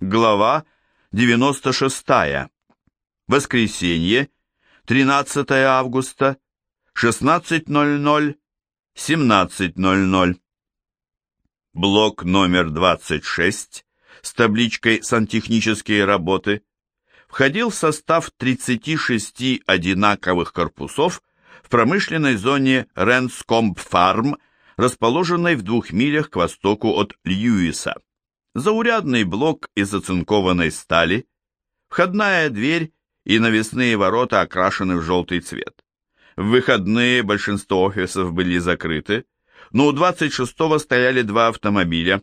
Глава 96. Воскресенье, 13 августа, 16.00, 17.00. Блок номер 26 с табличкой «Сантехнические работы» входил в состав 36 одинаковых корпусов в промышленной зоне Ренскомб-Фарм, расположенной в двух милях к востоку от Льюиса. Заурядный блок из оцинкованной стали, входная дверь и навесные ворота окрашены в желтый цвет. В выходные большинство офисов были закрыты, но у 26-го стояли два автомобиля,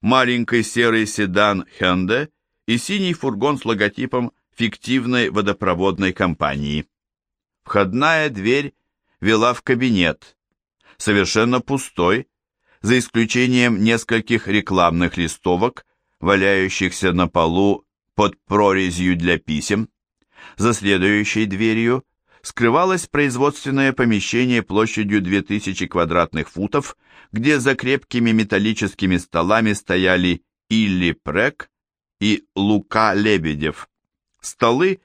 маленький серый седан Hyundai и синий фургон с логотипом фиктивной водопроводной компании. Входная дверь вела в кабинет, совершенно пустой, за исключением нескольких рекламных листовок, валяющихся на полу под прорезью для писем. За следующей дверью скрывалось производственное помещение площадью 2000 квадратных футов, где за крепкими металлическими столами стояли Илли Прек и Лука Лебедев. Столы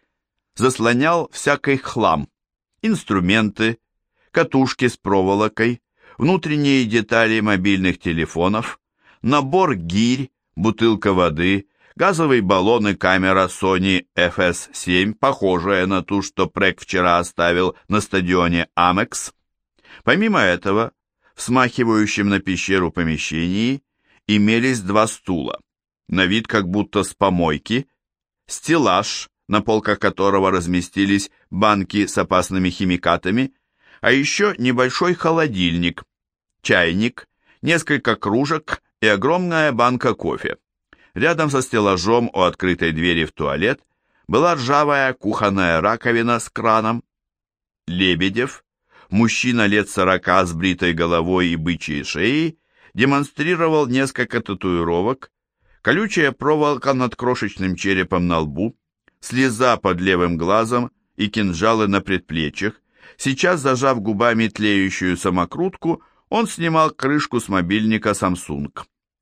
заслонял всякий хлам, инструменты, катушки с проволокой, внутренние детали мобильных телефонов, набор гирь, бутылка воды, газовый баллон и камера Sony FS7, похожая на ту, что Прек вчера оставил на стадионе Амекс. Помимо этого, в смахивающем на пещеру помещении имелись два стула, на вид как будто с помойки, стеллаж, на полках которого разместились банки с опасными химикатами, а еще небольшой холодильник, чайник, несколько кружек и огромная банка кофе. Рядом со стеллажом у открытой двери в туалет была ржавая кухонная раковина с краном. Лебедев, мужчина лет сорока с бритой головой и бычьей шеей, демонстрировал несколько татуировок, колючая проволока над крошечным черепом на лбу, слеза под левым глазом и кинжалы на предплечьях, Сейчас, зажав губами тлеющую самокрутку, он снимал крышку с мобильника Samsung.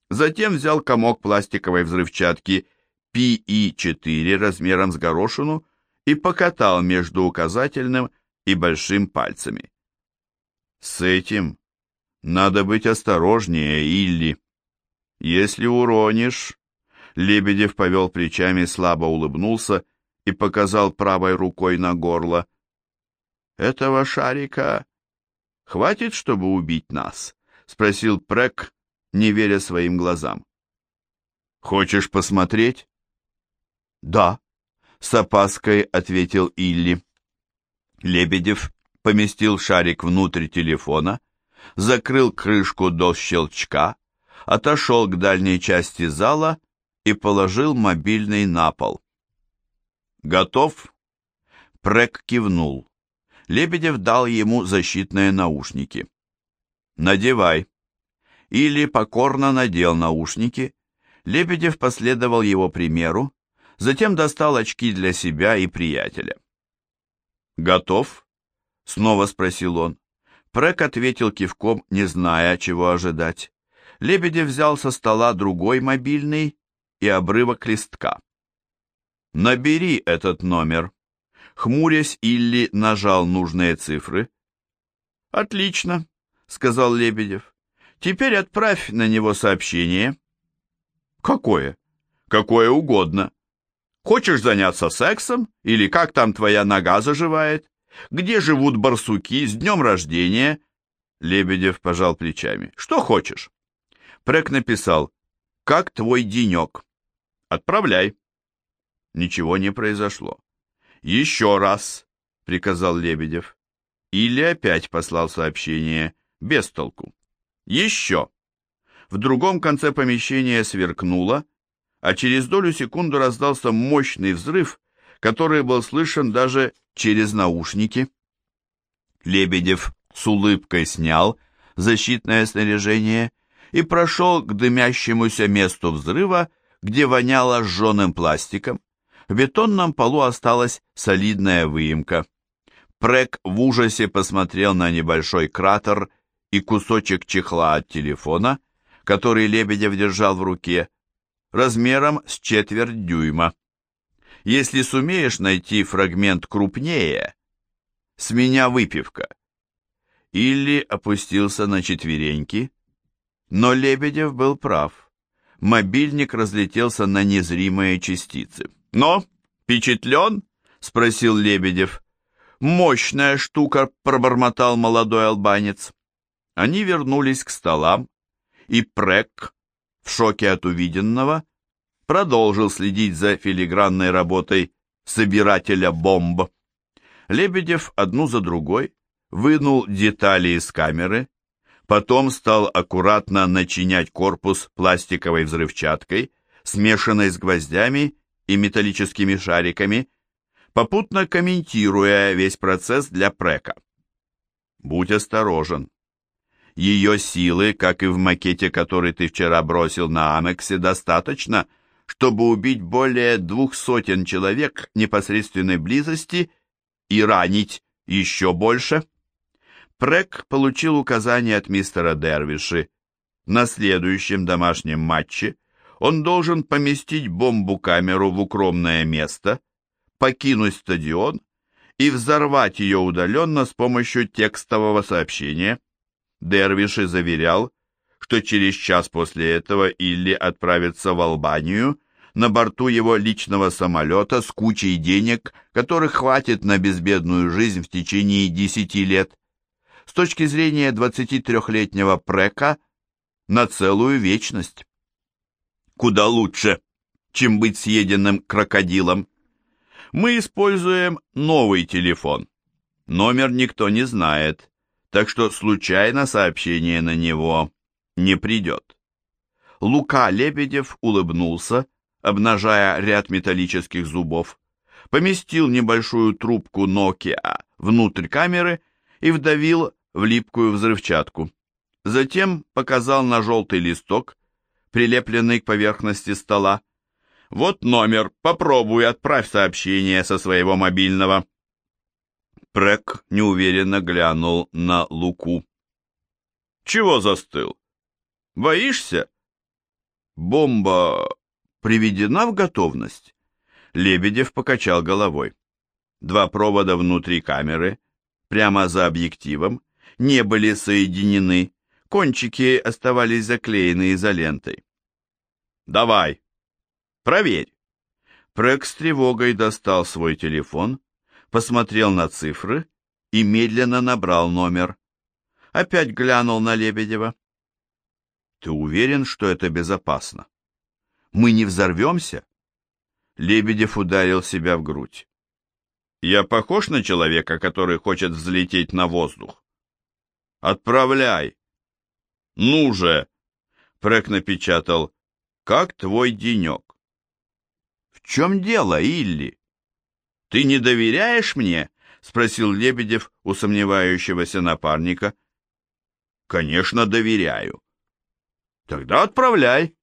Затем взял комок пластиковой взрывчатки PE4 размером с горошину и покатал между указательным и большим пальцами. С этим надо быть осторожнее, Илли. Если уронишь... Лебедев повел плечами, слабо улыбнулся и показал правой рукой на горло. Этого шарика хватит, чтобы убить нас? Спросил Прек, не веря своим глазам. Хочешь посмотреть? Да, с опаской ответил Илли. Лебедев поместил шарик внутрь телефона, закрыл крышку до щелчка, отошел к дальней части зала и положил мобильный на пол. «Готов?» Прек кивнул. Лебедев дал ему защитные наушники. «Надевай». Или покорно надел наушники. Лебедев последовал его примеру, затем достал очки для себя и приятеля. «Готов?» — снова спросил он. Прек ответил кивком, не зная, чего ожидать. Лебедев взял со стола другой мобильный и обрывок листка. «Набери этот номер», Хмурясь, Илли нажал нужные цифры. «Отлично», — сказал Лебедев. «Теперь отправь на него сообщение». «Какое?» «Какое угодно. Хочешь заняться сексом? Или как там твоя нога заживает? Где живут барсуки? С днем рождения?» Лебедев пожал плечами. «Что хочешь?» Прек написал «Как твой денек?» «Отправляй». Ничего не произошло. «Еще раз!» — приказал Лебедев. Или опять послал сообщение, без толку. «Еще!» В другом конце помещения сверкнуло, а через долю секунды раздался мощный взрыв, который был слышен даже через наушники. Лебедев с улыбкой снял защитное снаряжение и прошел к дымящемуся месту взрыва, где воняло сжженным пластиком. В бетонном полу осталась солидная выемка. Прек в ужасе посмотрел на небольшой кратер и кусочек чехла от телефона, который Лебедев держал в руке. размером с четверть дюйма. Если сумеешь найти фрагмент крупнее, с меня выпивка. Или опустился на четвереньки, но Лебедев был прав. Мобильник разлетелся на незримые частицы. «Но, впечатлен?» — спросил Лебедев. «Мощная штука», — пробормотал молодой албанец. Они вернулись к столам, и Прек, в шоке от увиденного, продолжил следить за филигранной работой собирателя бомб. Лебедев одну за другой вынул детали из камеры, потом стал аккуратно начинять корпус пластиковой взрывчаткой, смешанной с гвоздями и металлическими шариками, попутно комментируя весь процесс для Прека. «Будь осторожен. Ее силы, как и в макете, который ты вчера бросил на Амексе, достаточно, чтобы убить более двух сотен человек непосредственной близости и ранить еще больше. Прек получил указание от мистера Дервиши. На следующем домашнем матче он должен поместить бомбу-камеру в укромное место, покинуть стадион и взорвать ее удаленно с помощью текстового сообщения. Дервиши заверял, что через час после этого Илли отправится в Албанию на борту его личного самолета с кучей денег, которых хватит на безбедную жизнь в течение десяти лет. С точки зрения 23-летнего Прека, на целую вечность. Куда лучше, чем быть съеденным крокодилом. Мы используем новый телефон. Номер никто не знает так что случайно сообщение на него не придет. Лука Лебедев улыбнулся, обнажая ряд металлических зубов, поместил небольшую трубку Nokia внутрь камеры и вдавил в липкую взрывчатку. Затем показал на желтый листок, прилепленный к поверхности стола. «Вот номер, попробуй, отправь сообщение со своего мобильного». Прек неуверенно глянул на Луку. «Чего застыл? Боишься?» «Бомба приведена в готовность?» Лебедев покачал головой. Два провода внутри камеры, прямо за объективом, не были соединены, кончики оставались заклеены изолентой. «Давай, проверь!» Прек с тревогой достал свой телефон посмотрел на цифры и медленно набрал номер. Опять глянул на Лебедева. «Ты уверен, что это безопасно? Мы не взорвемся?» Лебедев ударил себя в грудь. «Я похож на человека, который хочет взлететь на воздух?» «Отправляй!» «Ну же!» Прек напечатал. «Как твой денек?» «В чем дело, Илли?» «Ты не доверяешь мне?» — спросил Лебедев у сомневающегося напарника. «Конечно, доверяю». «Тогда отправляй».